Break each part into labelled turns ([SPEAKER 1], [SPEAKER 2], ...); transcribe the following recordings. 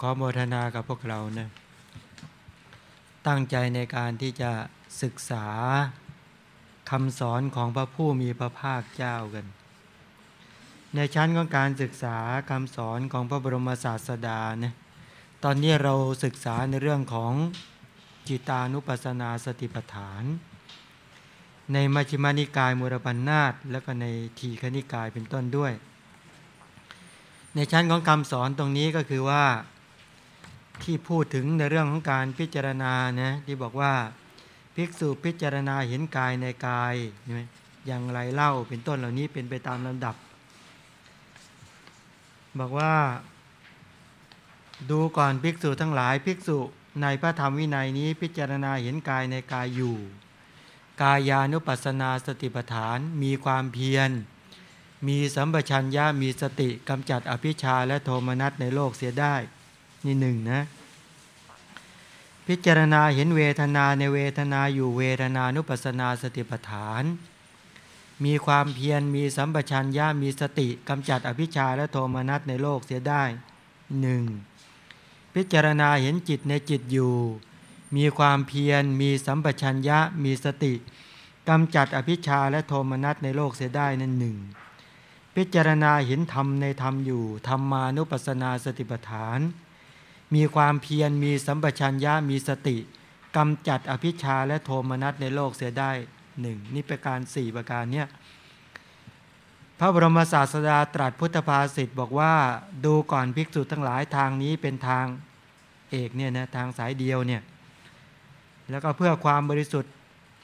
[SPEAKER 1] ขอโมทนากับพวกเรานะตั้งใจในการที่จะศึกษาคำสอนของพระผู้มีพระภาคเจ้ากัน ในชั้นของการศึกษาคำสอนของพระบรมศาสดานะตอนนี้เราศึกษาในเรื่องของจิตานุปัสสนาสติปัฏฐาน ในมัชฌิมานิกายมุรปันนาตและก็ในทีคณิกายเป็นต้นด้วย ในชั้นของคำสอนตรงนี้ก็คือว่า ที่พูดถึงในเรื่องของการพิจารณานะที่บอกว่าภิกษุพิจารณาเห็นกายในกายอย่างไรเล่าเป็นต้นเหล่านี้เป็นไปตามลำดับ บอกว่า ดูก่อนภิกษุทั้งหลายภิกษุในพระธรรมวินัยนี้พิจารณาเห็นกายในกายอยู่ กายานุปัสสนาสติปัฏฐานมีความเพียร มีสัมปชัญญะมีสติกำจัดอภิชาและโทมนัสในโลกเสียได้ นี่หนึ่งนะพิจารณาเห็นเวทนาในเวทนาอยู่เวทนานุปัสนาสติปัฏฐาน มีความเพียรมีสัมปชัญญะมีสติกำจัดอภิชาและโทมนัสในโลกเสียได้หนึ่งพิจารณาเห็นจิตในจิตอยู่ มีความเพียรมีสัมปชัญญะมีสติกำจัดอภิชาและโทมนัสในโลกเสียได้นั่นหนึ่งพิจารณาเห็นธรรมในธรรมอยู่ธรรมานุปัสนาสติปัฏฐาน มีความเพียรมีสัมปชัญญะมีสติกำจัดอภิชาและโทมนัสในโลกเสียได้หนึ่งนี่เป็นการสี่ประการเนี่ยพระบรมศาสดาตรัสพุทธภาษิตบอกว่าดูก่อนภิกษุทั้งหลายทางนี้เป็นทางเอกเนี่ยนะทางสายเดียวเนี่ยแล้วก็เพื่อความบริสุทธิ์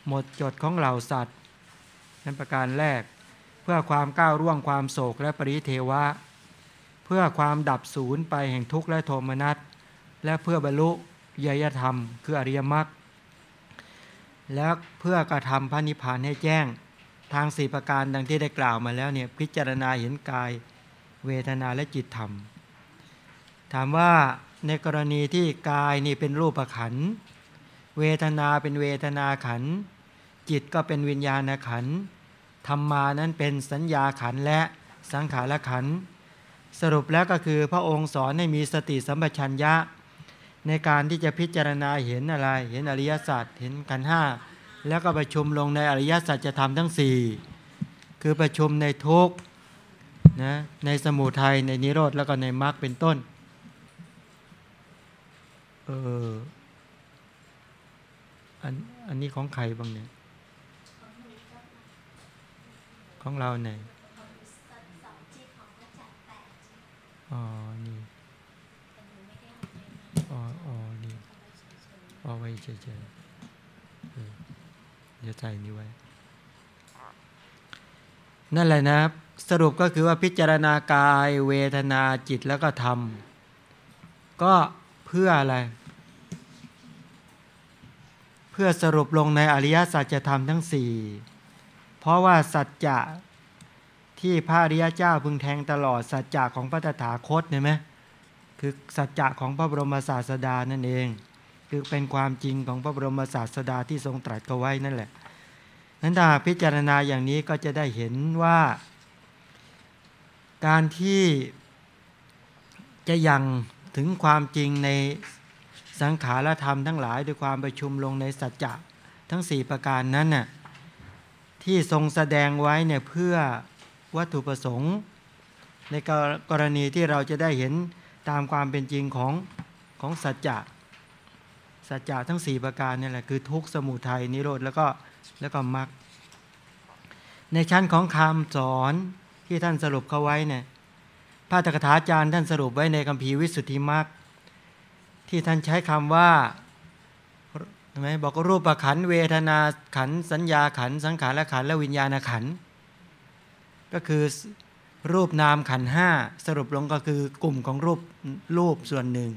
[SPEAKER 1] หมดจดของเหล่าสัตว์ นั้นประการแรก เพื่อความก้าวร่วงความโศกและปริเทวะ เพื่อความดับศูนย์ไปแห่งทุกข์และโทมนัส และเพื่อบรรลุยยธรรม คืออริยมรรคและเพื่อกระทำพระนิพพานให้แจ้งทางสี่ประการดังที่ได้กล่าวมาแล้วเนี่ยพิจารณาเห็นกาย เวทนาและจิตธรรม ถามว่าในกรณีที่กายนี่เป็นรูปขัน เวทนาเป็นเวทนาขัน จิตก็เป็นวิญญาณขันธรรมานั้นเป็นสัญญาขันและสังขารขันสรุปแล้วก็คือพระองค์สอนให้มีสติสัมปชัญญะ ในการที่จะพิจารณาเห็นอะไร เห็นอริยสัจเห็นกันห้าแล้วก็ประชุมลงในอริยสัจจะทำทั้งสี่คือประชุมในทุกนะในสมุทัยในนิโรธแล้วก็ในมรรคเป็นต้นเอออันอันนี้ของใครบ้างเนี่ย ของเราเนี่ยอ๋อนี่อ๋ออ๋อนี่ เอาไว้เฉยๆเดี๋ยวใส่นี้ไว้ นั่นแหละนะ สรุปก็คือว่าพิจารณากายเวทนาจิตแล้วก็ธรรม ก็เพื่ออะไร เพื่อสรุปลงในอริยสัจธรรมทั้งสี่เพราะว่าสัจจะที่พระอริยเจ้าพึงแทงตลอดสัจจะของพระตถาคตเห็นไหมคือสัจจะของพระบรมศาสดานั่นเอง คือเป็นความจริงของพระบรมศาสดาที่ทรงตรัสเอาไว้นั่นแหละนั้นถ้าพิจารณาอย่างนี้ก็จะได้เห็นว่า การที่จะยังถึงความจริงในสังขารธรรมทั้งหลายด้วยความประชุมลงในสัจจะทั้ง 4 ประการนั้นน่ะที่ทรงแสดงไว้เนี่ยเพื่อวัตถุประสงค์ ในกรณีที่เราจะได้เห็นตามความเป็นจริงของของสัจจะ สัจจะทั้ง 4 ประการนี่แหละคือทุกสมุทัยนิโรธแล้วก็แล้วก็มรรคในชั้นของคำสอนที่ท่านสรุปเข้าไว้เนี่ยพระตถาจารย์ท่านสรุปไว้ในคัมภีร์วิสุทธิมรรคที่ท่านใช้คำว่าใช่ไหมบอกรูปขันเวทนาขันสัญญาขันสังขารขันและวิญญาณขันก็คือรูปนามขันห้าสรุปลงก็คือกลุ่มของรูปรูปส่วนหนึ่ง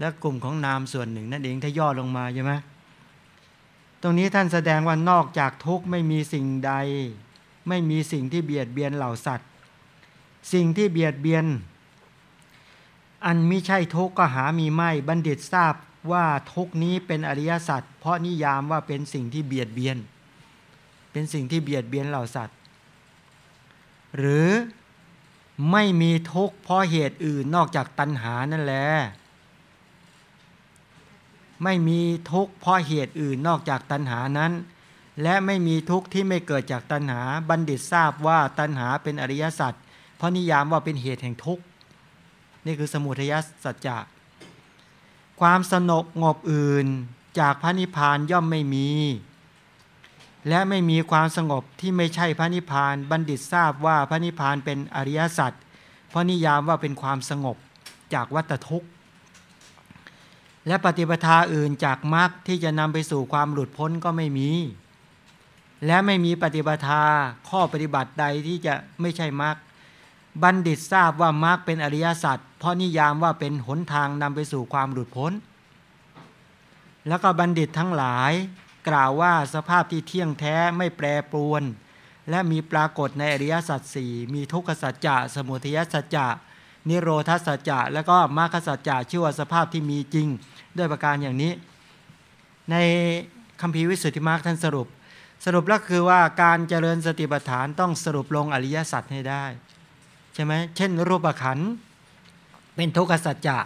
[SPEAKER 1] และกลุ่มของนามส่วนหนึ่งนั่นเองถ้าย่อลงมาใช่ไหมตรงนี้ท่านแสดงว่านอกจากทุกข์ไม่มีสิ่งใด ไม่มีสิ่งที่เบียดเบียนเหล่าสัตว์ สิ่งที่เบียดเบียน อันไม่ใช่ทุกข์ก็หามีไม่บัณฑิตทราบว่าทุกนี้เป็นอริยสัจเพราะนิยามว่าเป็นสิ่งที่เบียดเบียน เป็นสิ่งที่เบียดเบียนเหล่าสัตว์ หรือไม่มีทุกข์เพราะเหตุอื่นนอกจากตัณหานั่นแหละ ไม่มีทุกข์เพราะเหตุอื่นนอกจากตัณหานั้น และไม่มีทุกข์ที่ไม่เกิดจากตัณหา บัณฑิตทราบว่าตัณหาเป็นอริยสัจเพราะนิยามว่าเป็นเหตุแห่งทุกข์นี่คือสมุทัยสัจจะความสนบงบอื่นจากพระนิพพานย่อมไม่มี และไม่มีความสงบที่ไม่ใช่พระนิพพาน บัณฑิตทราบว่าพระนิพพานเป็นอริยสัจเพราะนิยามว่าเป็นความสงบจากวัตทุกข์ และปฏิปทาอื่นจากมรรคที่จะนำไปสู่ความหลุดพ้นก็ไม่มี และไม่มีปฏิปทาข้อปฏิบัติใดที่จะไม่ใช่มรรคบัณฑิตทราบว่ามรรคเป็นอริยสัจเพราะนิยามว่าเป็นหนทางนำไปสู่ความหลุดพ้น แล้วก็บัณฑิตทั้งหลายกล่าวว่าสภาพที่เที่ยงแท้ไม่แปรปรวน และมีปรากฏในอริยสัจสี่มีทุกขสัจจะสมุทัยสัจจะ นิโรธาสัจจะแล้วก็มรรคสัจจะชื่อว่าสภาพที่มีจริง ด้วยประการอย่างนี้ ในคำพีวิสุทธิมรรคท่านสรุป สรุปแล้วคือว่าการเจริญสติปัฏฐานต้องสรุปลงอริยสัจให้ได้ใช่ไหมเช่น รูปขันเป็นทุกขสัจจะ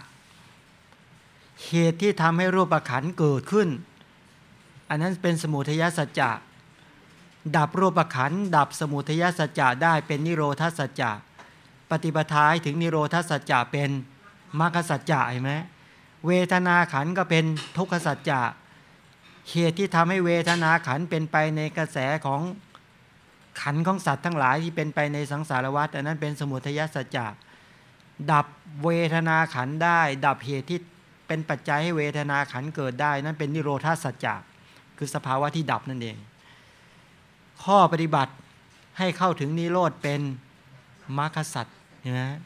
[SPEAKER 1] เหตุที่ทำให้รูปขันเกิดขึ้น อันนั้นเป็นสมุทัยสัจจะดับรูปขันดับสมุทัยสัจจะได้เป็นนิโรธาสัจจะ ปฏิปทาถึงนิโรธาสัจจะเป็นมรรคสัจจะเห็นไหมเวทนาขันก็เป็นทุกขสัจจะเหตุที่ทำให้เวทนาขันเป็นไปในกระแสของขันของสัตว์ทั้งหลายที่เป็นไปในสังสารวัฏอันนั้นเป็นสมุทัยสัจจะดับเวทนาขันได้ ดับเหตุที่เป็นปัจจัยให้เวทนาขันเกิดได้ นั่นเป็นนิโรธาสัจจะคือสภาวะที่ดับนั่นเอง ข้อปฏิบัติให้เข้าถึงนิโรธเป็น มรรคสัจนะ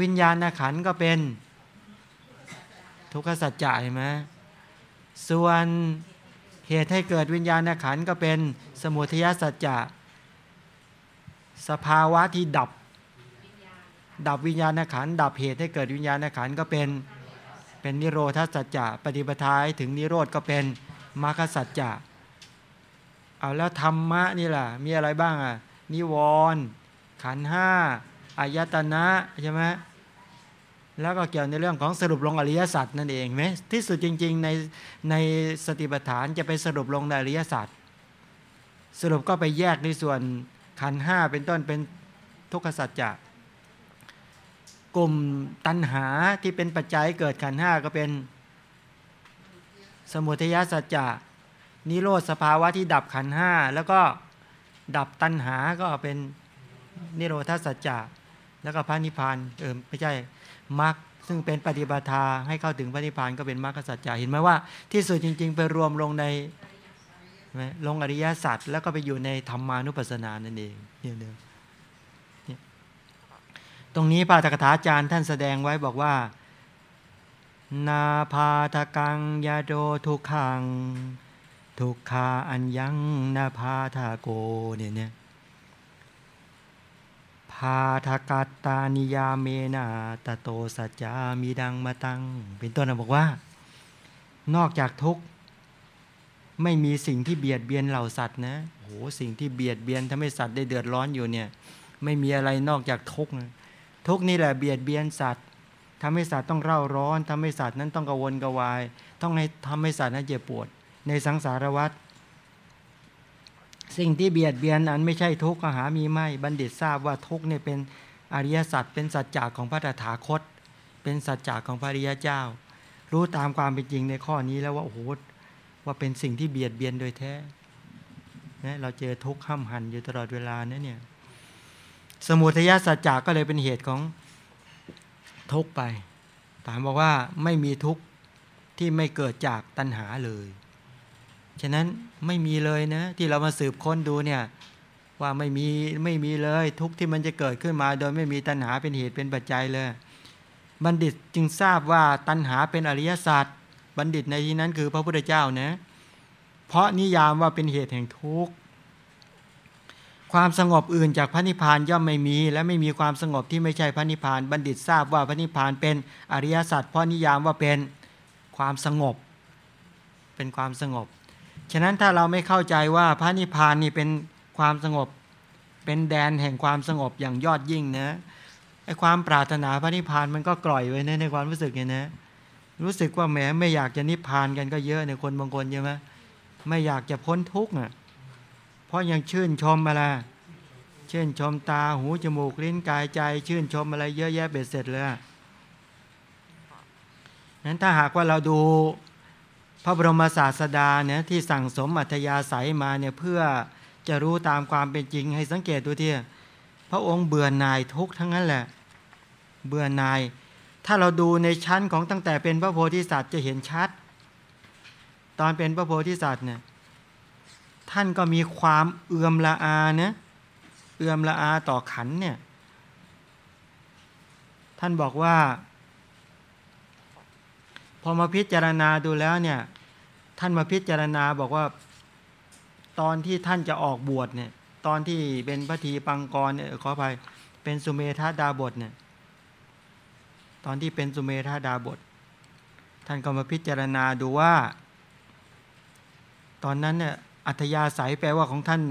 [SPEAKER 1] วิญญาณขันก็เป็นทุกขสัจจะเห็นไหมส่วนเหตุให้เกิดวิญญาณขันก็เป็นสมุทัยสัจจะสภาวะที่ดับ ดับวิญญาณขันดับเหตุให้เกิดวิญญาณขันก็เป็นเป็นนิโรธาสัจจะปฏิปทาถึงนิโรธก็เป็นมรรคสัจจะเอาแล้วธรรมะนี่แหละมีอะไรบ้างอะนิวรณ์ ขันห้าอายตนะใช่ไหมแล้วก็เกี่ยวในเรื่องของสรุปลงอริยสัจนั่นเองไหมที่สุดจริง ๆ ในในสติปัฏฐานจะไปสรุปลงในอริยสัจสรุปก็ไปแยกในส่วนขันห้าเป็นต้นเป็นทุกขสัจจะกลุ่มตัณหาที่เป็นปัจจัยเกิดขันห้าก็เป็นสมุทัยสัจจะนิโรธสภาวะที่ดับขันห้าแล้วก็ดับตัณหาก็เป็น นิโรธาสัจจะแล้วก็พระนิพพานเออไม่ใช่มรรคซึ่งเป็นปฏิบัติให้เข้าถึงพระนิพพานก็เป็นมรรคสัจจะเห็นไหมว่าที่สุดจริง ๆ ไปรวมลงในลงอริยสัจแล้วก็ไปอยู่ในธรรมานุปัสสนานั่นเองเนี่ยเดียวตรงนี้พระตถาจารย์ท่านแสดงไว้บอกว่า นาพาทกังยาโดทุกขัง ทุกขาอันยังนาพาทาโกเนี่ยเนี่ย พาทกัตตานิยาเมนาตโตสัจจามีดังมาตัง เป็นต้นนะบอกว่า นอกจากทุกข์ไม่มีสิ่งที่เบียดเบียนเหล่าสัตว์นะโหสิ่งที่เบียดเบียนทำให้สัตว์ได้เดือดร้อนอยู่เนี่ย ไม่มีอะไรนอกจากทุกนะทุกข์นี่แหละเบียดเบียนสัตว์ทำให้สัตว์ต้องเร่าร้อนทำให้สัตว์นั้นต้องกระวนกวาย ต้องให้ทำให้สัตว์นั้นเจ็บปวด ในสังสารวัฏ สิ่งที่เบียดเบียนนั้นไม่ใช่ทุกข์หามีไม่บัณฑิตทราบว่าทุกข์เนี่ยเป็นอริยสัจเป็นสัจจะของพระตถาคต เป็นสัจจะของพระริยเจ้า รู้ตามความเป็นจริงในข้อนี้แล้วว่าโอ้โหว่าเป็นสิ่งที่เบียดเบียนโดยแท้นะเราเจอทุกข์ห้ามหันอยู่ตลอดเวลานะเนี่ยสมุทัยสัจจะก็เลยเป็นเหตุของทุกข์ไปถามบอกว่าไม่มีทุกข์ที่ไม่เกิดจากตัณหาเลย ฉะนั้นไม่มีเลยนะ ที่เรามาสืบค้นดูเนี่ยว่าไม่มีไม่มีเลยทุกที่มันจะเกิดขึ้นมา โดยไม่มีตัณหาเป็นเหตุเป็นปัจจัยเลย บัณฑิตจึงทราบว่าตัณหาเป็นอริยศาสตร์บัณฑิตในที่นั้นคือพระพุทธเจ้านะเพราะนิยามว่าเป็นเหตุแห่งทุกข์ความสงบอื่นจากพระนิพพานย่อมไม่มี และไม่มีความสงบที่ไม่ใช่พระนิพพาน บัณฑิตทราบว่าพระนิพพานเป็นอริยสัจเพราะนิยามว่าเป็นความสงบ เป็นความสงบ ฉะนั้นถ้าเราไม่เข้าใจว่าพระนิพพานนี่เป็นความสงบ เป็นแดนแห่งความสงบอย่างยอดยิ่งนะไอ้ความปรารถนาพระนิพพานมันก็กล่อยไว้ในในความรู้สึกเนี่ยนะ รู้สึกว่าแหมไม่อยากจะนิพพานกันก็เยอะในคนบางคนใช่ไหมไม่อยากจะพ้นทุกข์น่ะเพราะยังชื่นชมอะไรชื่นชมตาหูจมูกลิ้นกายใจ ชื่นชมอะไรเยอะแยะเบ็ดเสร็จเลยนั้นถ้าหากว่าเราดู พระบรมศาสดาเนี่ยที่สั่งสมอัธยาศัยมาเนี่ยเพื่อจะรู้ตามความเป็นจริงให้สังเกตดูที่พระองค์เบื่อหน่ายทุกทั้งนั้นแหละ เบื่อหน่าย ถ้าเราดูในชั้นของตั้งแต่เป็นพระโพธิสัตว์จะเห็นชัด ตอนเป็นพระโพธิสัตว์เนี่ยท่านก็มีความเอื่อมละอาเนะเอื่อมละอาต่อขันเนี่ยท่านบอกว่า พอมาพิจารณาดูแล้วเนี่ย ท่านมาพิจารณาบอกว่าตอนที่ท่านจะออกบวชเนี่ย ตอนที่เป็นพระทีปังกรเนี่ยขออภัยเป็นสุเมธาดาบทเนี่ย ตอนที่เป็นสุเมธาดาบท ท่านก็มาพิจารณาดูว่า ตอนนั้นเนี่ยอัธยาศัยแปลว่าของท่าน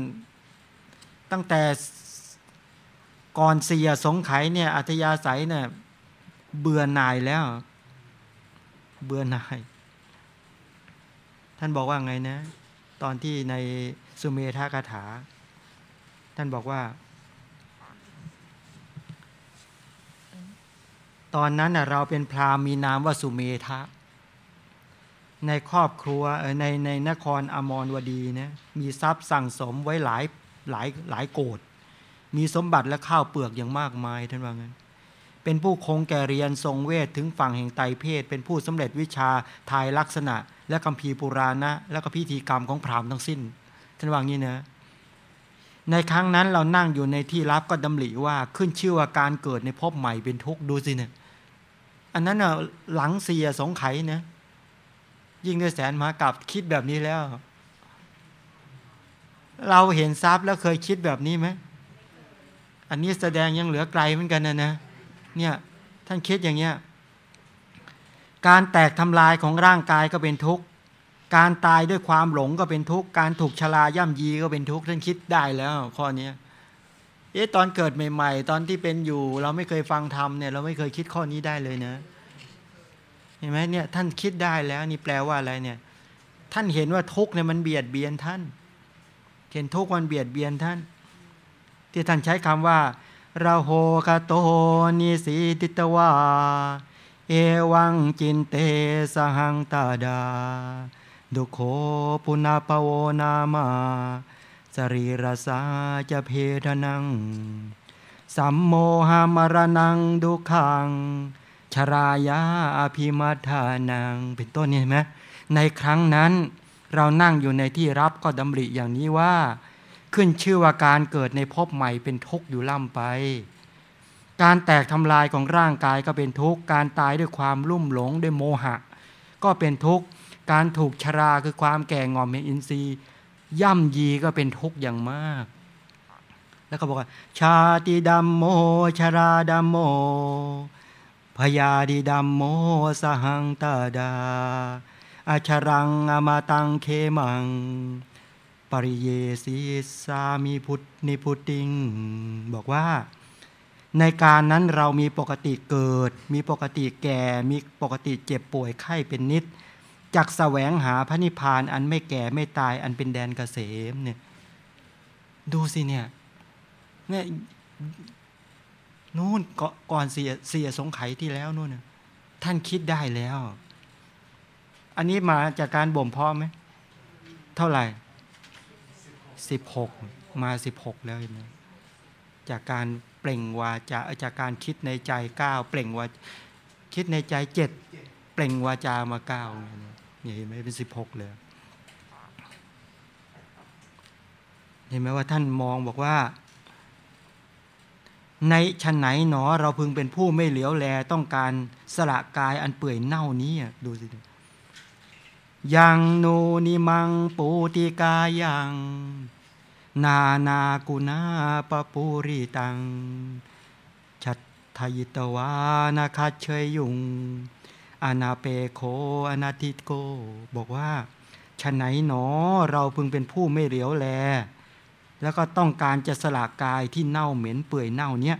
[SPEAKER 1] ตั้งแต่ก่อนเสียสงไขเนี่ยอัธยาศัยเนี่ยเบื่อหน่ายแล้ว เบื่อหน่ายานบอกว่าไงนะ ตอนที่ในสุเมธากถา ท่านบอกว่า ตอนนั้นเราเป็นพราหมณ์มีนามว่าสุเมธะในครอบครัวในในนครอมรวดีนะมีทรัพย์สั่งสมไว้หลายหลายหลายโกดมีสมบัติและข้าวเปลือกอย่างมากมายท่านว่างั้น เป็นผู้คงแก่เรียนทรงเวทถึงฝั่งแห่งไตเพศ เป็นผู้สำเร็จวิชาทายลักษณะ และคำพีปุราณะ และก็พิธีกรรมของพราหมณ์ทั้งสิ้นท่านว่างี้นะในครั้งนั้นเรานั่งอยู่ในที่รับก็ดำริว่าขึ้นชื่อว่าการเกิดในภพใหม่เป็นทุกข์ดูสิเนี่ยอันนั้นอะหลังเสียสงไข่นะยิ่งด้วยแสนมากับคิดแบบนี้แล้ว เราเห็นทรัพย์แล้วเคยคิดแบบนี้ไหมอันนี้แสดงยังเหลือไกลเหมือนกันนะนะ เนี่ยท่านคิดอย่างเงี้ยการแตกทำลายของร่างกายก็เป็นทุกข์การตายด้วยความหลงก็เป็นทุกข์การถูกชราย่ำยีก็เป็นทุกข์ท่านคิดได้แล้ว ข้อนี้เอ๊ะตอนเกิดใหม่ ๆ ตอนที่เป็นอยู่ เราไม่เคยฟังธรรมเนี่ยเราไม่เคยคิดข้อนี้ได้เลยนะเห็นไหมเนี่ยท่านคิดได้แล้วนี่แปลว่าอะไรเนี่ย ท่านเห็นว่าทุกข์เนี่ยมันเบียดเบียนท่าน เห็นทุกข์มันเบียดเบียนท่าน ที่ท่านใช้คำว่า ราโหคโตนิสีติตวา เอวังจินเตสหังตาดา ดุโคปุนาปโวนามาสรีรสาจะเพทนัง สัมโมหามรนังดุขัง ชรายาอภิมัทานัง เป็นต้นนี่เห็นไหมในครั้งนั้นเรานั่งอยู่ในที่รับก็ดำริอย่างนี้ว่า ขึ้นชื่อว่าการเกิดในภพใหม่เป็นทุกข์อยู่ล่ำไป การแตกทำลายของร่างกายก็เป็นทุกข์ การตายด้วยความลุ่มหลงด้วยโมหะ ก็เป็นทุกข์ การถูกชราคือความแก่งอมเห็นอินทรีย์ ย่ำยีก็เป็นทุกข์อย่างมาก แล้วก็บอกว่า ชาติดัมโม ชราดัมโมพยาดิดัมโมสหังตาดาอาชรังอมาตังเคมัง ปริเยสีสามีพุทธนิพุติง บอกว่า ในการนั้นเรามีปกติเกิด มีปกติแก่ มีปกติเจ็บป่วยไข้เป็นนิดจักแสวงหาพระนิพพานอันไม่แก่ไม่ตายอันเป็นแดนเกษมเนี่ยดูสิเนี่ยเนี่ยนู่นก่อนเสียเสียสงไขที่แล้วนู่นท่านคิดได้แล้ว อันนี้มาจากการบ่มเพาะไหม เท่าไหร่ สิบหกมาสิบหกแล้วนะจากการเปล่งวาจาจากการคิดในใจเก้าเปล่งวาคิดในใจเจ็ดเปล่งวาจามาเก้าเนี่ยเห็นไหมเป็นสิบหกเลยเห็นไหมว่าท่านมองบอกว่า ในชั้นไหนหนอเราพึงเป็นผู้ไม่เหลียวแลต้องการสละกายอันเปื่อยเน่านี้ดูสิ ยังนูนิมังปูติกายัง นานากุณาปปูริตัง ชัดทยิตวานาคาเชยยุง อนาเปโคอนาติโก บอกว่าชั้นไหนหนอเราพึงเป็นผู้ไม่เหลียวแล แล้วก็ต้องการจะสละกายที่เน่าเหม็นเปื่อยเน่าเนี้ย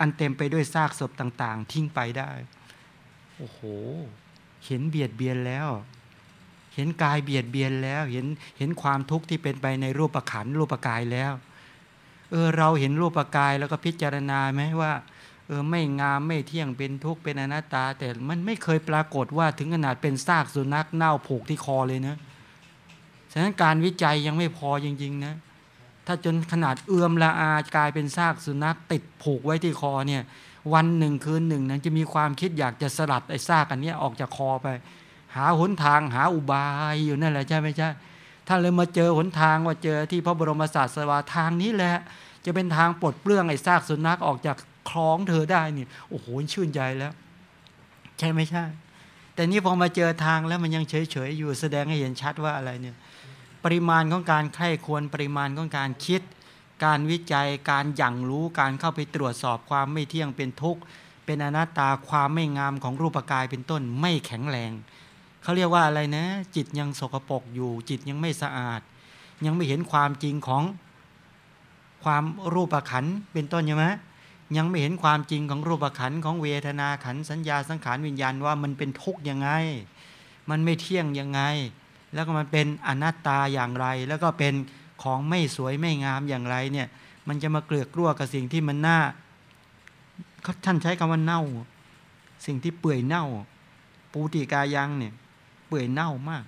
[SPEAKER 1] อันเต็มไปด้วยซากศพต่าง ๆ ทิ้งไปได้ โอ้โห เห็นเบียดเบียนแล้ว เห็นกายเบียดเบียนแล้ว เห็นเห็นความทุกข์ที่เป็นไปในรูปขันรูปกายแล้วเออเราเห็นรูปกายแล้วก็พิจารณาไหมว่าเออไม่งามไม่เที่ยงเป็นทุกข์เป็นอนัตตา แต่มันไม่เคยปรากฏว่าถึงขนาดเป็นซากสุนัขเน่าผูกที่คอเลยนะฉะนั้นการวิจัยยังไม่พอจริงๆนะถ้าจนขนาดเอื้อมละอากลายเป็นซากสุนัขติดผูกไว้ที่คอเนี่ยวันหนึ่งคืนหนึ่งนั้นจะมีความคิดอยากจะสลัดไอ้ซากอันนี้ออกจากคอไป หาหนทางหาอุบายอยู่นั่นแหละใช่ไหมใช่ถ้านเลยมาเจอหนทางว่าเจอที่พระบรมศาสดาทางนี้แหละ จะเป็นทางปลดเปลื้องไอ้ซากสุนัขออกจากคล้องเธอได้นี่โอ้โหชื่นใจแล้ว ใช่ไม่ใช่ แต่นี่พอมาเจอทางแล้วมันยังเฉยๆอยู่แสดงให้เห็นชัดว่าอะไรเนี่ย ปริมาณของการใคร่ควรปริมาณของการคิด การวิจัยการอยั่งรู้การเข้าไปตรวจสอบความไม่เที่ยงเป็นทุกข์เป็นอนัตตาความไม่งามของรูปกายเป็นต้นไม่แข็งแรง เขาเรียกว่าอะไรนะ จิตยังสกปรกอยู่ จิตยังไม่สะอาด ยังไม่เห็นความจริงของความรูปขันเป็นต้นใช่ไหมยังไม่เห็นความจริงของรูปขันของเวทนาขันสัญญาสังขารวิญญาณว่ามันเป็นทุกข์ยังไง มันไม่เที่ยงยังไง แล้วก็มันเป็นอนัตตาอย่างไร แล้วก็เป็นของไม่สวยไม่งามอย่างไรเนี่ยมันจะมาเกลือกกลัวกับสิ่งที่มันน่าเขาท่านใช้คำว่าเน่า สิ่งที่เปื่อยเน่า ปูติกายังเนี่ย เปื่อยเน่ามาก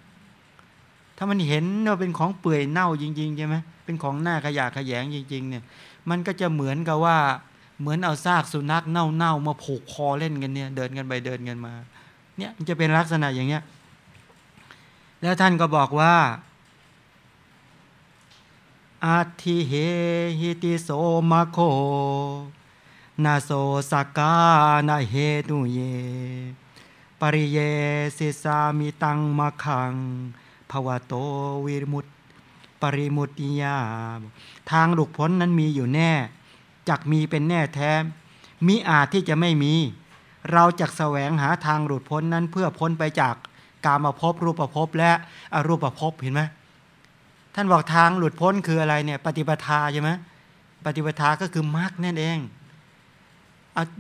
[SPEAKER 1] ถ้ามันเห็นว่าเป็นของเปื่อยเน่าจริงๆใช่ไหมเป็นของหน้าขยะขยงจริง ๆ เนี่ย มันก็จะเหมือนกับว่า เหมือนเอาซากสุนัขเน่าๆมาผูกคอเล่นกันเนี่ย เดินกันไปเดินกันมา เนี่ยมันจะเป็นลักษณะอย่างเงี้ย แล้วท่านก็บอกว่าอาทิเหหิติโสมาโคนาโสสกานาเหตุเย ปริเยสิสามิตังมะขังภวโตวิมุตปริมุติยา ทางหลุดพ้นนั้นมีอยู่แน่จักมีเป็นแน่แท้มิอาจที่จะไม่มี เราจักแสวงหาทางหลุดพ้นนั้นเพื่อพ้นไปจากกามาพบรูปภพและอรูปภพเห็นไหมท่านบอกทางหลุดพ้นคืออะไรเนี่ย ปฏิปทาใช่ไหมปฏิปทาก็คือมรรคนั่นเอง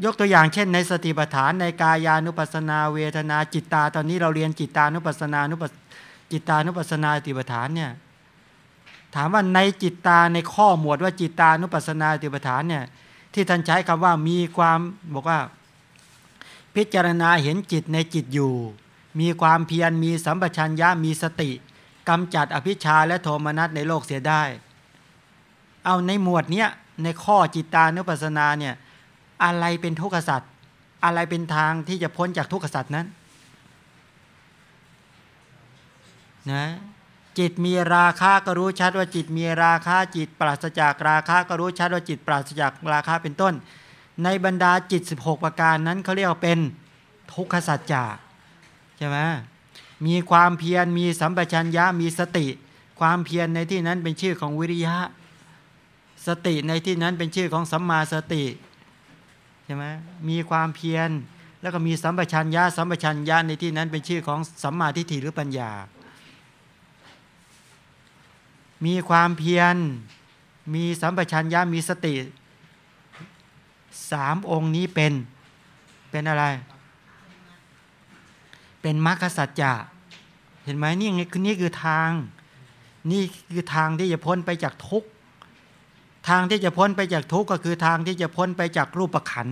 [SPEAKER 1] ยกตัวอย่างเช่น ในสติปัฏฐานในกายานุปัสนาเวทนาจิตตา ตอนนี้เราเรียนจิตตานุปัสนานุปจิตตานุปัสนาสติปัฏฐานเนี่ยถามว่าในจิตตาในข้อหมวดว่าจิตตานุปัสนาสติปัฏฐานเนี่ยที่ท่านใช้คำว่ามีความบอกว่า พิจารณาเห็นจิตในจิตอยู่ มีความเพียรมีสัมปชัญญะมีสติกำจัดอภิชาและโทมนัสในโลกเสียได้ เอาในหมวดเนี้ยในข้อจิตตานุปัสนาเนี่ย อะไรเป็นทุกขสัตว์อะไรเป็นทางที่จะพ้นจากทุกขสัตว์นั้นนะจิตมีราคะก็รู้ชัดว่าจิตมีราคะจิตปราศจากราคะก็รู้ชัดว่าจิตปราศจากราคะเป็นต้น ในบรรดาจิต 16 ประการนั้นเขาเรียกเป็นทุกขสัจจะใช่ไหมมีความเพียรมีสัมปชัญญะมีสติ ความเพียรในที่นั้นเป็นชื่อของวิริยะ สติในที่นั้นเป็นชื่อของสัมมาสติ ช่ไหมมีความเพียร แล้วก็มีสัมปชัญญะสัมปชัญญะในที่นั้นเป็นชื่อของสัมมาทิฏฐิหรือปัญญา มีความเพียร มีสัมปชัญญะมีสติสามองค์นี้เป็นเป็นอะไร เป็นมรรคสัจจะเห็นไหมนี่ไงคือนี่คือทาง นี่คือทางที่จะพ้นไปจากทุกข์ ทางที่จะพ้นไปจากทุกก็คือทางที่จะพ้นไปจากรูปขัน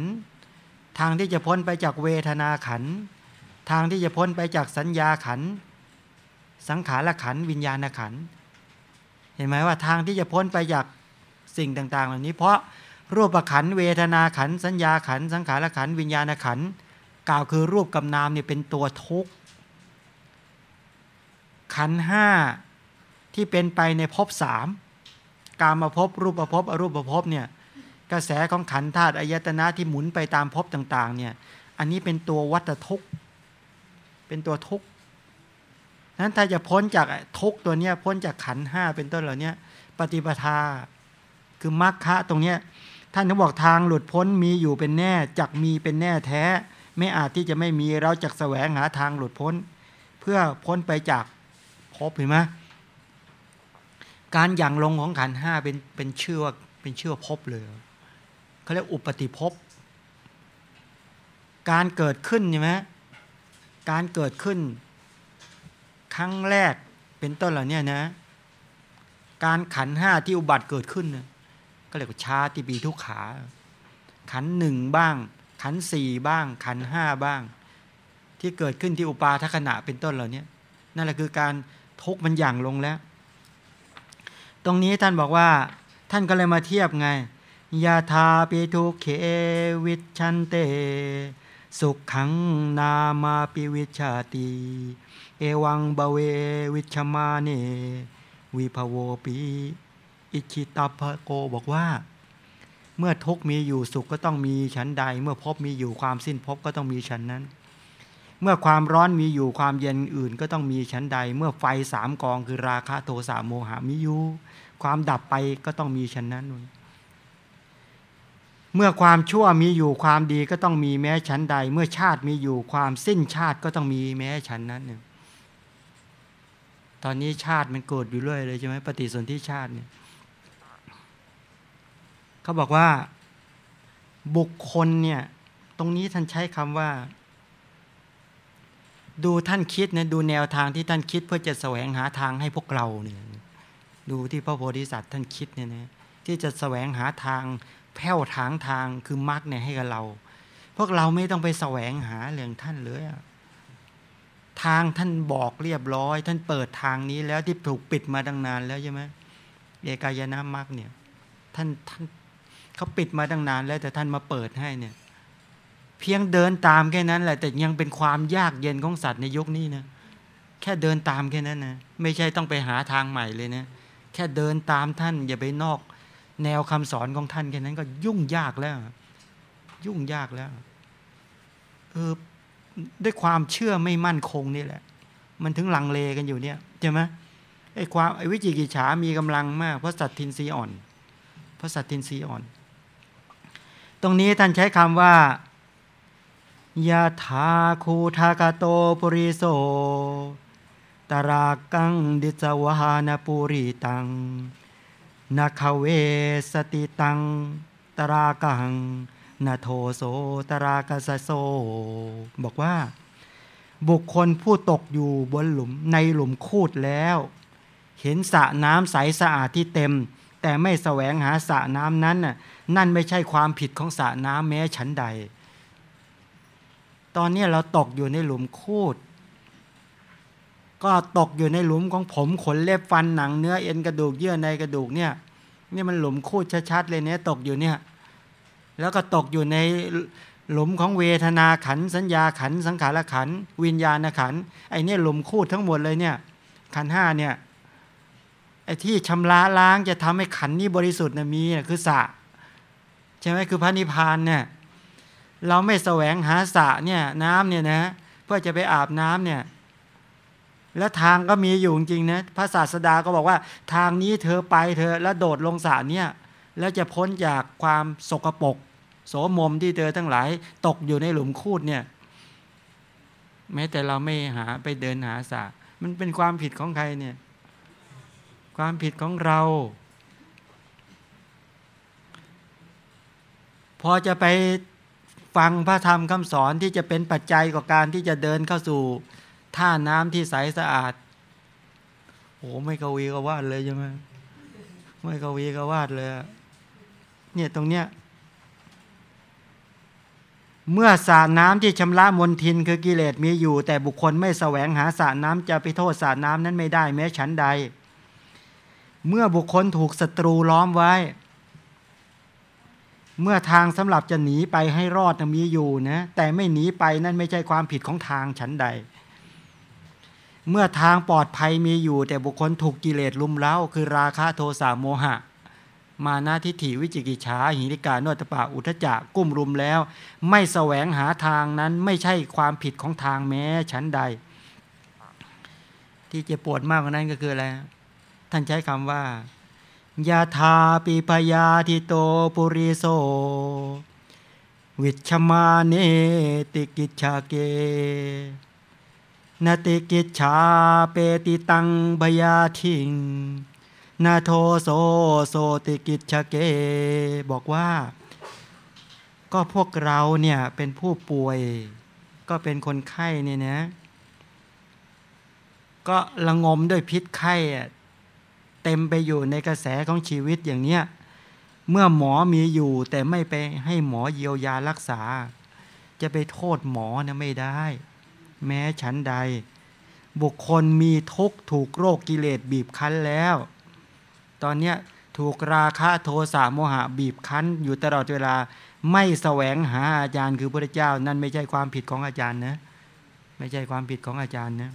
[SPEAKER 1] ทางที่จะพ้นไปจากเวทนาขัน ทางที่จะพ้นไปจากสัญญาขัน สังขารขันวิญญาณขัน เห็นไหมว่าทางที่จะพ้นไปจากสิ่งต่าง ๆ เหล่านี้เพราะรูปขันเวทนาขัน สัญญาขัน สังขารขันวิญญาณขันกล่าวคือรูปกับนามเนี่ยเป็นตัวทุกข์ขันห้าที่เป็นไปในภพสาม การมาพบรูปภพอรูปภพเนี่ยกระแสของขันธาตุอายตนะที่หมุนไปตามภพต่างๆเนี่ยอันนี้เป็นตัววัตทุกข์เป็นตัวทุกข์นั้นถ้าจะพ้นจากทุกตัวเนี้ยพ้นจากขันห้าเป็นต้นเหล่านี้ปฏิปทาคือมรรคะตรงเนี้ยท่านถึงบอกทางหลุดพ้นมีอยู่เป็นแน่จักมีเป็นแน่แท้ ไม่อาจที่จะไม่มีเราจะแสวงหาทางหลุดพ้น เพื่อพ้นไปจากภพเห็นไหม การอย่างลงของขันห้าเป็นเป็นเชื่อเป็นเชื่อภพเลยเขาเรียกอุปติภพการเกิดขึ้นใช่ไหมการเกิดขึ้น ครั้งแรกเป็นต้นเหล่านี้นะ การขันห้าที่อุบัติเกิดขึ้นนะก็เรียกว่าชาติปีทุกขา ขันหนึ่งบ้าง ขันสี่บ้าง ขันห้าบ้าง ที่เกิดขึ้นที่อุปาทขณะเป็นต้นเหล่านี้นั่นแหละคือการทุกมันอย่างลงแล้ว ตรงนี้ท่านบอกว่า ท่านก็เลยมาเทียบไงยาทาปิทุเควิชันเต สุขขังนามาปิวิชาติเอวังบเววิชมาเนวิภโวปีอิชิตาภโกบอกว่า เมื่อทุกมีอยู่สุขก็ต้องมีฉันใด เมื่อพบมีอยู่ความสิ้นพบก็ต้องมีฉันนั้น เมื่อความร้อนมีอยู่ความเย็นอื่นก็ต้องมีฉันใด เมื่อไฟสามกองคือราคะโทสะโมหะมีอยู่ความดับไปก็ต้องมีฉันนั้นเมื่อความชั่วมีอยู่ความดีก็ต้องมีแม้ฉันใด เมื่อชาติมีอยู่ความสิ้นชาติก็ต้องมีแม้ฉันนั้นเนี่ยตอนนี้ชาติมันเกิดอยู่เรื่อยเลยใช่ไหมปฏิสนธิชาติเนี่ยเขาบอกว่าบุคคลเนี่ย ตรงนี้ท่านใช้คำว่า ดูท่านคิดนะดูแนวทางที่ท่านคิดเพื่อจะแสวงหาทางให้พวกเราเนี่ยดูที่พระโพธิสัตว์ท่านคิดเนี่ยนะที่จะแสวงหาทางแผ้วทางทางคือมรรคเนี่ยให้กับเรา พวกเราไม่ต้องไปแสวงหาเรื่องท่านเลยทางท่านบอกเรียบร้อย ท่านเปิดทางนี้แล้วที่ถูกปิดมาตั้งนานแล้วใช่ไหมเอกายนามรรคเนี่ยท่านท่านเขาปิดมาตั้งนานแล้วแต่ท่านมาเปิดให้เนี่ย เพียงเดินตามแค่นั้นแหละ แต่ยังเป็นความยากเย็นของสัตว์ในยุคนี้นะแค่เดินตามแค่นั้นนะไม่ใช่ต้องไปหาทางใหม่เลยนะแค่เดินตามท่าน อย่าไปนอกแนวคำสอนของท่านแค่นั้นก็ยุ่งยากแล้ว ยุ่งยากแล้วเออด้วยความเชื่อไม่มั่นคงนี่แหละ มันถึงลังเลกันอยู่เนี่ยใช่ไหมไอ้ความไอ้วิจิกิจฉามีกำลังมากเพราะสัตทินรีอ่อน เพราะสัตทินรีอ่อน ตรงนี้ท่านใช้คำว่า ยาธาคูทากาโตปุริโส ตรากังดิจวหานาปุริตังนาคเวสติตัง ตรากังนาโทโสตรากาสโซ บอกว่า บุคคลผู้ตกอยู่บนหลุมในหลุมคูดแล้ว เห็นสระน้ำใสสะอาดที่เต็ม แต่ไม่แสวงหาสระน้ำนั้นน่ะนั่นไม่ใช่ความผิดของสระน้ำแม้ฉันใด ตอนนี้เราตกอยู่ในหลุมคูด ก็ตกอยู่ในหลุมของผมขนเล็บฟันหนังเนื้อเอ็นกระดูกเยื่อในกระดูกเนี่ยนี่มันหลุมคูดชัดๆเลยเนี่ยตกอยู่เนี่ย แล้วก็ตกอยู่ในหลุมของเวทนาขันสัญญาขันสังขารขันวิญญาณขันไอ้นี่หลุมคูดทั้งหมดเลยเนี่ย ขันห้าเนี่ยไอ้ที่ชำระล้างจะทำให้ขันนี้บริสุทธิ์นะมีคือสะใช่ไหมคือพระนิพพานเนี่ย เราไม่แสวงหาสะเนี่ยน้ำเนี่ยนะเพื่อจะไปอาบน้ำเนี่ยแล้วทางก็มีอยู่จริงนะพระศาสดาก็บอกว่า ทางนี้เธอไปเธอแล้วโดดลงสระเนี่ยแล้วจะพ้นจากความสกปรกโสมมที่เธอทั้งหลายตกอยู่ในหลุมคูดเนี่ยแม้แต่เราไม่หาไปเดินหาสามันเป็นความผิดของใครเนี่ย ความผิดของเรา พอจะไป ฟังพระธรรมคำสอนที่จะเป็นปัจจัยกับการที่จะเดินเข้าสู่ท่าน้ำที่ใสสะอาดโอ้ไม่กวีกวาดเลยใช่ไหมไม่กวีกวาดเลยเนี่ยตรงเนี้ยเมื่อสระน้ำที่ชำระมลทินคือกิเลสมีอยู่ แต่บุคคลไม่แสวงหาสระน้ำจะไปโทษสระน้ำนั้นไม่ได้แม้ฉันใด เมื่อบุคคลถูกศัตรูล้อมไว้ เมื่อทางสำหรับจะหนีไปให้รอดมีอยู่นะแต่ไม่หนีไปนั่นไม่ใช่ความผิดของทางฉันใด เมื่อทางปลอดภัยมีอยู่ แต่บุคคลถูกกิเลสลุมเล้าคือราคะโทสะโมหะ มานาทิฏฐิวิจิกิจฉาหิริกาโนตปะอุทจักกุ้มรุมแล้ว ไม่แสวงหาทางนั้นไม่ใช่ความผิดของทางแม้ชั้นใด ที่เจะปวดมากกว่านั้นก็คืออะไรท่านใช้คำว่า ยาทาปิพยาทิโตปุริโส วิชมาเนติกิจฉะเก นะ ติกิจฉาเปติตัง พยาธิงนะ โทโส โส ติกิจฉะเก บอกว่า ก็พวกเราเนี่ยเป็นผู้ป่วย ก็เป็นคนไข้เนี่ยนะ ก็ระงมด้วยพิษไข้ เต็มไปอยู่ในกระแสของชีวิตอย่างเนี้ยเมื่อหมอมีอยู่ แต่ไม่ไปให้หมอเยียวยารักษา จะไปโทษหมอนะไม่ได้ แม้ฉันใด บุคคลมีทุกถูกโรคกิเลสบีบคั้นแล้ว ตอนเนี้ยถูกราคะโทสะโมหะบีบคั้น อยู่ตลอดเวลาไม่แสวงหาอาจารย์คือพระเจ้า นั่นไม่ใช่ความผิดของอาจารย์นะ ไม่ใช่ความผิดของอาจารย์นะ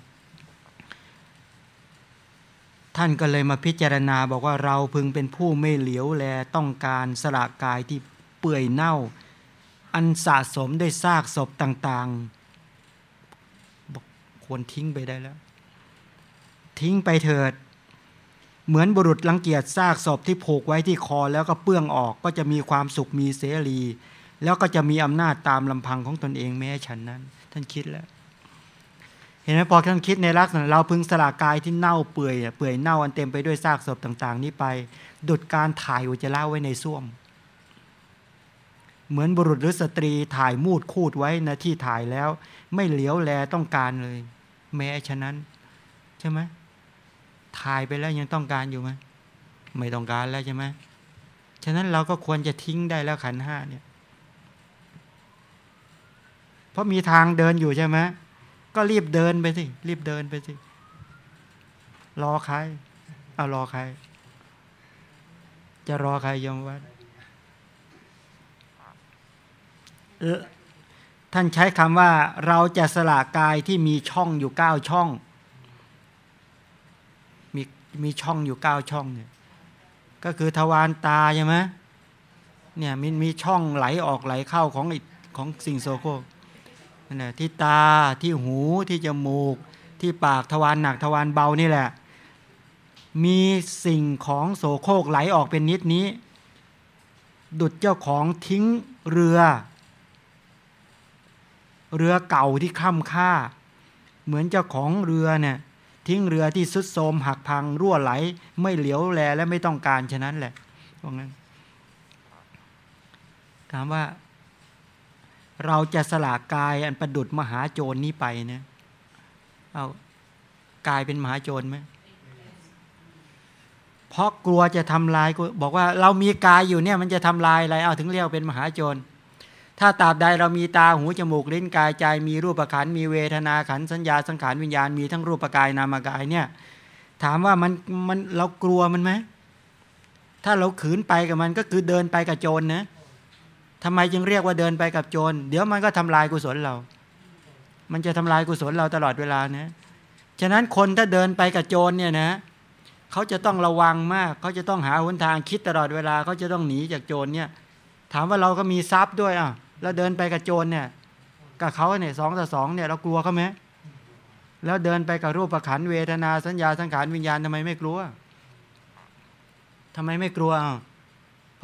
[SPEAKER 1] ท่านก็เลยมาพิจารณาบอกว่าเราพึงเป็นผู้ไม่เหลียวแลต้องการสละกายที่เปื่อยเน่า อันสะสมด้วยซากศพต่างๆบอกควรทิ้งไปได้แล้ว ทิ้งไปเถิด เหมือนบุรุษรังเกียจซากศพที่ผูกไว้ที่คอแล้วก็เปื้องออกก็จะมีความสุขมีเสรี แล้วก็จะมีอำนาจตามลำพังของตนเองแม้ฉันนั้น ท่านคิดแล้ว เห็นไหมพอท่านคิดในลักษณะเราพึงสละกายที่เน่าเปื่อยเปื่อยเน่าอันเต็มไปด้วยซากศพต่าง ๆ นี้ไป ดุดการถ่ายอุจจาระไว้ในส้วม เหมือนบุรุษหรือสตรีถ่ายมูดคูดไว้นะที่ถ่ายแล้ว ไม่เหลียวแลต้องการเลย แม้ฉะนั้น ใช่ไหมถ่ายไปแล้วยังต้องการอยู่ไหมไม่ต้องการแล้วใช่ไหมฉะนั้นเราก็ควรจะทิ้งได้แล้วขันห้าเนี่ย เพราะมีทางเดินอยู่ใช่ไหม ก็รีบเดินไปสิรีบเดินไปสิรอใครเอารอใคร จะรอใครยมวัดท่านใช้คำว่า เราจะสละกายที่มีช่องอยู่เก้าช่อง มีมีช่องอยู่เก้าช่องเนี่ยก็คือทวารตาใช่ไหมเนี่ยมีมีช่องไหลออกไหลเข้าของของสิ่งโซโคร นะที่ตาที่หูที่จมูก ที่ปากทวารหนักทวารเบานี่แหละ มีสิ่งของโสโครกไหลออกเป็นนิดนี้ ดุดเจ้าของทิ้งเรือ เรือเก่าที่ค่ำค่า เหมือนเจ้าของเรือเนี่ยทิ้งเรือที่สุดโทมหักพังรั่วไหล ไม่เหลียวแลและไม่ต้องการฉะนั้นแหละว่างั้นถามว่า เราจะสละกายอันประดุดมหาโจรนี้ไปนะเอากายเป็นมหาโจรไหมเพราะกลัวจะทำลายบอกว่าเรามีกายอยู่เนี่ยมันจะทำลายอะไรเอาถึงเรียกเป็นมหาโจร ถ้าตราบใดเรามีตาหูจมูกลิ้นกายใจมีรูปขันมีเวทนาขันสัญญาสังขารวิญญาณมีทั้งรูปกายนามกายเนี่ยถามว่ามันมันเรากลัวมันไหมถ้าเราขืนไปกับมันก็คือเดินไปกับโจรนะ ทำไมจึงเรียกว่าเดินไปกับโจร เดี๋ยวมันก็ทำลายกุศลเรา มันจะทำลายกุศลเราตลอดเวลานะฉะนั้นคนถ้าเดินไปกับโจรเนี่ยนะเขาจะต้องระวังมาก เขาจะต้องหาหนทางคิดตลอดเวลาเขาจะต้องหนีจากโจรเนี่ย ถามว่าเราก็มีทรัพย์ด้วยอะแล้วเดินไปกับโจรเนี่ยกับเขาเนี่ยสองต่อสองเนี่ยเรากลัวเขาไหมแล้วเดินไปกับรูปประขันเวทนาสัญญาสังขารวิญญาณทำไมไม่กลัวทำไมไม่กลัวอะ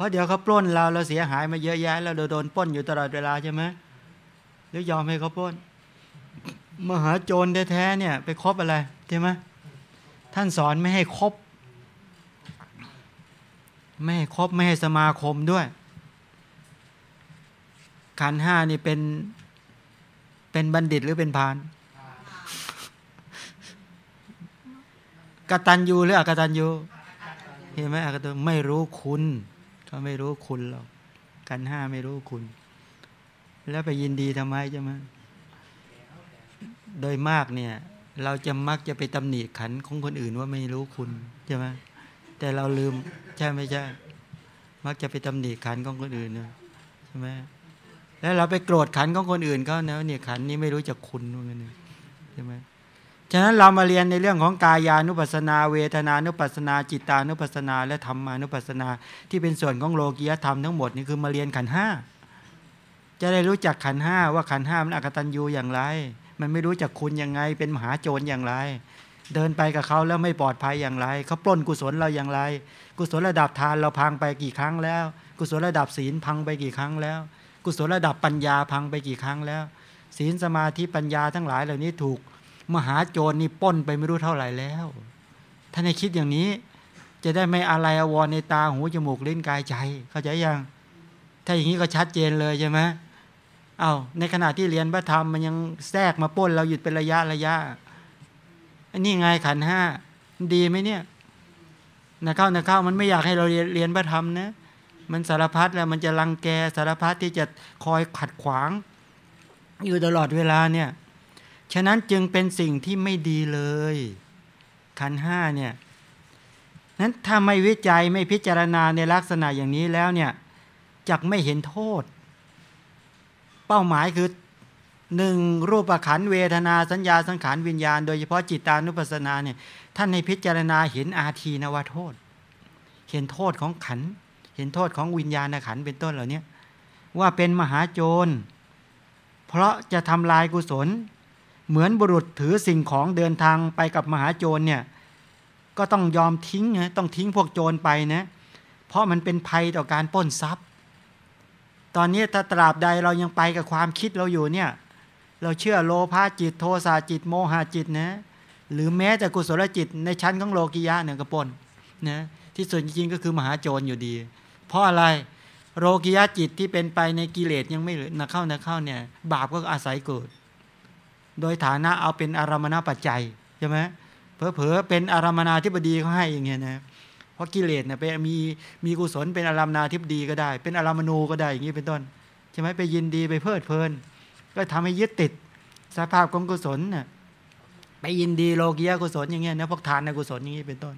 [SPEAKER 1] ราะเดี๋ยวเขาปล้นเราเราเสียหายมาเยอะแยะแล้วเราโดนปล้นอยู่ตลอดเวลาใช่ไหมหรือยอมให้เขาปล้น มหาโจรแท้ๆเนี่ย ไปคบอะไรใช่ไหมท่านสอนไม่ให้คบ ไม่ให้คบไม่ให้สมาคมด้วย ขันห้านี่เป็นเป็นบัณฑิตหรือเป็นพานกตัญญูหรืออกตัญญูเห็นไหมอกตัญญูไม่รู้คุณ เขาไม่รู้คุณหรอกกันห้าไม่รู้คุณ แล้วไปยินดีทำไมใช่ไหมโดยมากเนี่ย เราจะมักจะไปตำหนิขันของคนอื่นว่าไม่รู้คุณใช่ไหมแต่เราลืมใช่ไม่ใช่ มักจะไปตำหนิขันของคนอื่นนะใช่ไหมแล้วเราไปโกรธขันของคนอื่นเขาเนะเนี่ยขันนี้ไม่รู้จักคุณว่างั้นใช่ไหม ฉะนั้นเรามาเรียนในเรื่องของกายานุปัสนา เวทนานุปัสนา จิตานุปัสนา และธรรมานุปัสนา ที่เป็นส่วนของโลกียธรรมทั้งหมดนี่คือมาเรียนขันห้าจะได้รู้จักขันห้าว่าขันห้ามันอกตัญญูอย่างไร มันไม่รู้จักคุณยังไง เป็นมหาโจรอย่างไร เดินไปกับเขาแล้วไม่ปลอดภัยอย่างไรเขาปล้นกุศลเราอย่างไร กุศลระดับทานเราพังไปกี่ครั้งแล้ว กุศลระดับศีลพังไปกี่ครั้งแล้ว กุศลระดับปัญญาพังไปกี่ครั้งแล้ว ศีลสมาธิปัญญาทั้งหลายเหล่านี้ถูก มหาโจรนี่ป้นไปไม่รู้เท่าไหร่แล้วท่านในคิดอย่างนี้ จะได้ไม่อะไรอววรในตาหูจมูกเลิ้นกายใจ เข้าใจยังถ้าอย่างนี้ก็ชัดเจนเลยใช่ไหมเอาในขณะที่เรียนพระธรรมมันยังแทรกมาป้นเราหยุดเป็นระยะระยะอันนี้ไงขันห้าดีไหมเนี่ยนะเข้านะเข้ามันไม่อยากให้เราเรียนเรียนพระธรรมนะมันสารพัดแล้วมันจะรังแกสารพัดที่จะคอยขัดขวาง อยู่ตลอดเวลาเนี่ย ฉะนั้นจึงเป็นสิ่งที่ไม่ดีเลย ขันห้าเนี่ยนั้นถ้าไม่วิจัยไม่พิจารณาในลักษณะอย่างนี้แล้วเนี่ยจักไม่เห็นโทษ เป้าหมายคือหนึ่งรูปขันเวทนาสัญญาสังขารวิญญาณ โดยเฉพาะจิตานุปัสสนาเนี่ยท่านในพิจารณาเห็นอาทีนวโทษ เห็นโทษของขัน เห็นโทษของวิญญาณขันเป็นต้นเหล่านี้ว่าเป็นมหาโจร เพราะจะทำลายกุศล เหมือนบุรุษถือสิ่งของเดินทางไปกับมหาโจรเนี่ยก็ต้องยอมทิ้งนะต้องทิ้งพวกโจรไปนะเพราะมันเป็นภัยต่อการป้นทรัพย์ ตอนนี้ถ้าตราบใดเรายังไปกับความคิดเราอยู่เนี่ยเราเชื่อโลภะจิตโทสะจิตโมหะจิตนะหรือแม้แต่กุศลจิตในชั้นของโลกิยะเนี่ยก็ปนนะที่ส่วนจริงก็คือมหาโจรอยู่ดี เพราะอะไรโลกิยะจิตที่เป็นไปในกิเลสยังไม่นักเข้านักเข้าเนี่ยบาปก็อาศัยเกิด โดยฐานะเอาเป็นอารมณปัจจัยใช่ไหมเผลอๆเป็นอารมนาธิบดีเขาให้อย่างเงี้ยนะเพราะกิเลสเนี่ยไปมีมีกุศลเป็นอารมนาธิบดีก็ได้ เป็นอารมณูก็ได้อย่างนี้เป็นต้นใช่ไหมไปยินดีไปเพลิดเพลิน ก็ทำให้ยึดติดสภาพของกุศลน่ะไปยินดีโลกียกุศลอย่างเงี้ยนะพวกทานในกุศลอย่างนี้เป็นต้น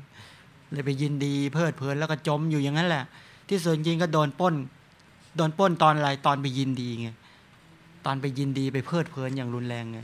[SPEAKER 1] เลยไปยินดีเพลิดเพลินแล้วก็จมอยู่อย่างนั้นแหละ ที่ส่วนจริงก็โดนป้นโดนป้นตอนอะไรตอนไปยินดีไงตอนไปยินดีไปเพลิดเพลินอย่างรุนแรงไง